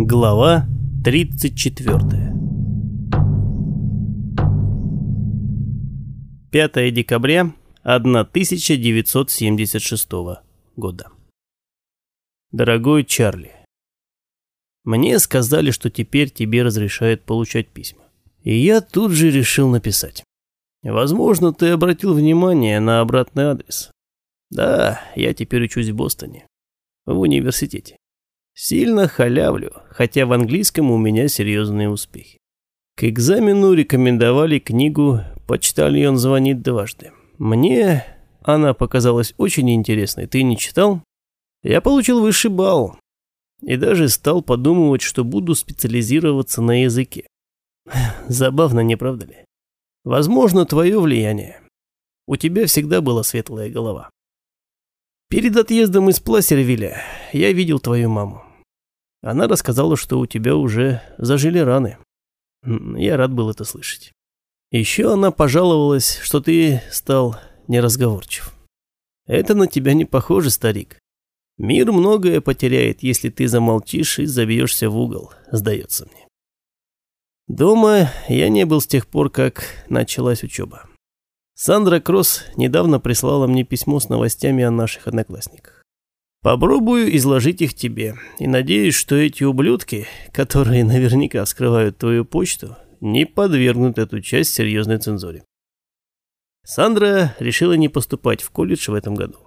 Глава 34 5 декабря 1976 года Дорогой Чарли, мне сказали, что теперь тебе разрешают получать письма. И я тут же решил написать. Возможно, ты обратил внимание на обратный адрес. Да, я теперь учусь в Бостоне, в университете. Сильно халявлю, хотя в английском у меня серьезные успехи. К экзамену рекомендовали книгу «Почтальон звонит дважды». Мне она показалась очень интересной. Ты не читал? Я получил высший балл. И даже стал подумывать, что буду специализироваться на языке. Забавно, не правда ли? Возможно, твое влияние. У тебя всегда была светлая голова. Перед отъездом из Пласервилля я видел твою маму. Она рассказала, что у тебя уже зажили раны. Я рад был это слышать. Еще она пожаловалась, что ты стал неразговорчив. Это на тебя не похоже, старик. Мир многое потеряет, если ты замолчишь и забьешься в угол, сдается мне. Дома я не был с тех пор, как началась учеба. Сандра Кросс недавно прислала мне письмо с новостями о наших одноклассниках. Попробую изложить их тебе, и надеюсь, что эти ублюдки, которые наверняка вскрывают твою почту, не подвергнут эту часть серьезной цензуре. Сандра решила не поступать в колледж в этом году.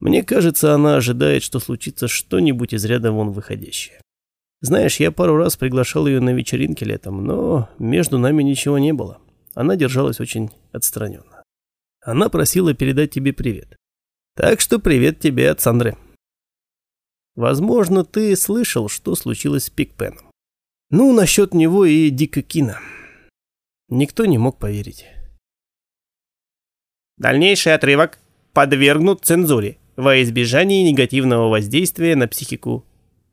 Мне кажется, она ожидает, что случится что-нибудь из ряда вон выходящее. Знаешь, я пару раз приглашал ее на вечеринки летом, но между нами ничего не было. Она держалась очень отстраненно. Она просила передать тебе привет. Так что привет тебе от Сандры. Возможно, ты слышал, что случилось с Пикпеном. Ну, насчет него и Дика Кина. Никто не мог поверить. Дальнейший отрывок подвергнут цензуре во избежание негативного воздействия на психику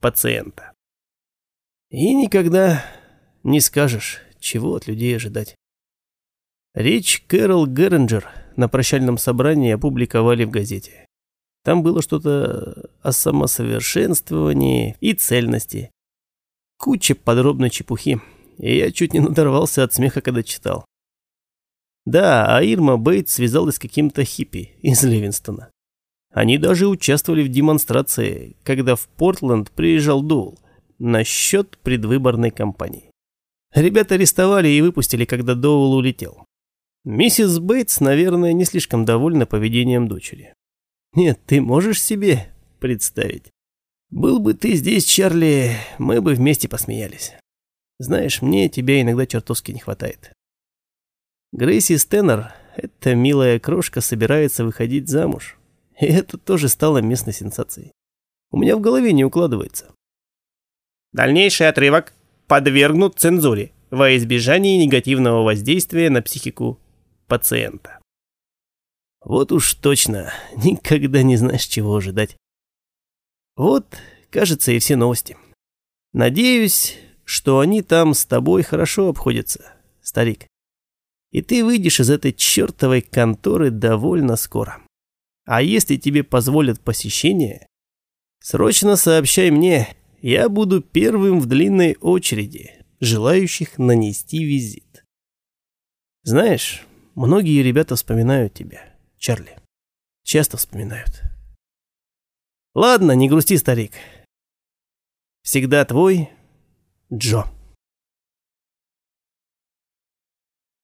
пациента. И никогда не скажешь, чего от людей ожидать. Речь Кэрол Герринджер – на прощальном собрании опубликовали в газете. Там было что-то о самосовершенствовании и цельности. Куча подробной чепухи, и я чуть не надорвался от смеха, когда читал. Да, а Ирма Бейтс связалась с каким-то хиппи из Ливинстона. Они даже участвовали в демонстрации, когда в Портленд приезжал Доул насчет предвыборной кампании. Ребята арестовали и выпустили, когда Доул улетел. Миссис Бейтс, наверное, не слишком довольна поведением дочери. Нет, ты можешь себе представить? Был бы ты здесь, Чарли, мы бы вместе посмеялись. Знаешь, мне тебя иногда чертовски не хватает. Грейси Стэннер, эта милая крошка, собирается выходить замуж. И это тоже стало местной сенсацией. У меня в голове не укладывается. Дальнейший отрывок подвергнут цензуре во избежание негативного воздействия на психику пациента. Вот уж точно, никогда не знаешь, чего ожидать. Вот, кажется, и все новости. Надеюсь, что они там с тобой хорошо обходятся, старик. И ты выйдешь из этой чертовой конторы довольно скоро. А если тебе позволят посещение, срочно сообщай мне, я буду первым в длинной очереди, желающих нанести визит. Знаешь, Многие ребята вспоминают тебя, Чарли. Часто вспоминают. Ладно, не грусти, старик. Всегда твой Джо.